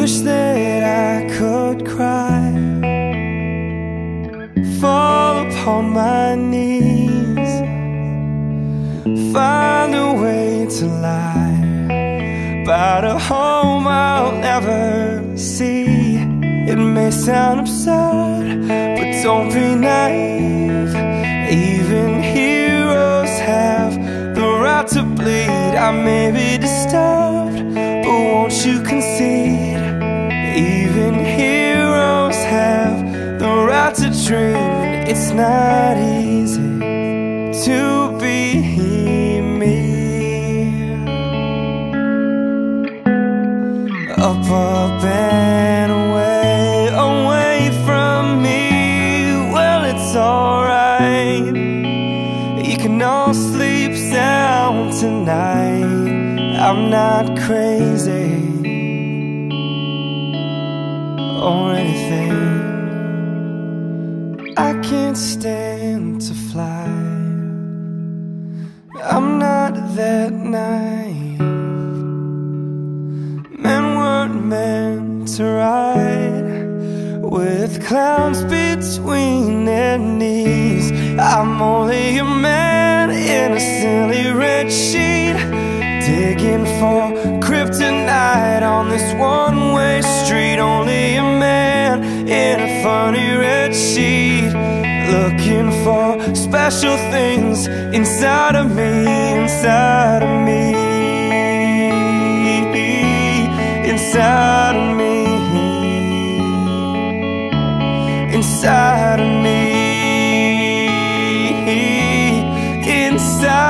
wish that I could cry, fall upon my knees, find a way to lie, but a home I'll never see. It may sound absurd, but don't be naive. Even heroes have the right to bleed. I may be disturbed, Even heroes have the right to dream. It's not easy to be me. Up, up, and away, away from me. Well, it's alright. You can all sleep sound tonight. I'm not crazy or anything. I can't stand to fly. I'm not that naive. Men weren't meant to ride with clowns between their knees. I'm only a man in a silly red sheet, digging for kryptonite on this one way street. Only a man in a funny red sheet, looking for special things inside of me, inside of me, inside of me, inside of me, inside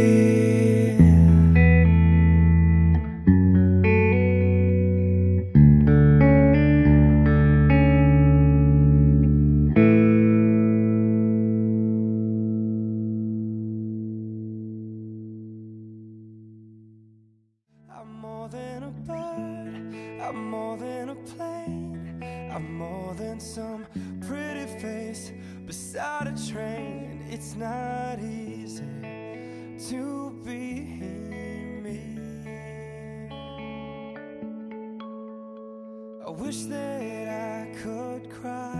I'm more than a plane, I'm more than some pretty face beside a train. It's not easy to be me. I wish that I could cry.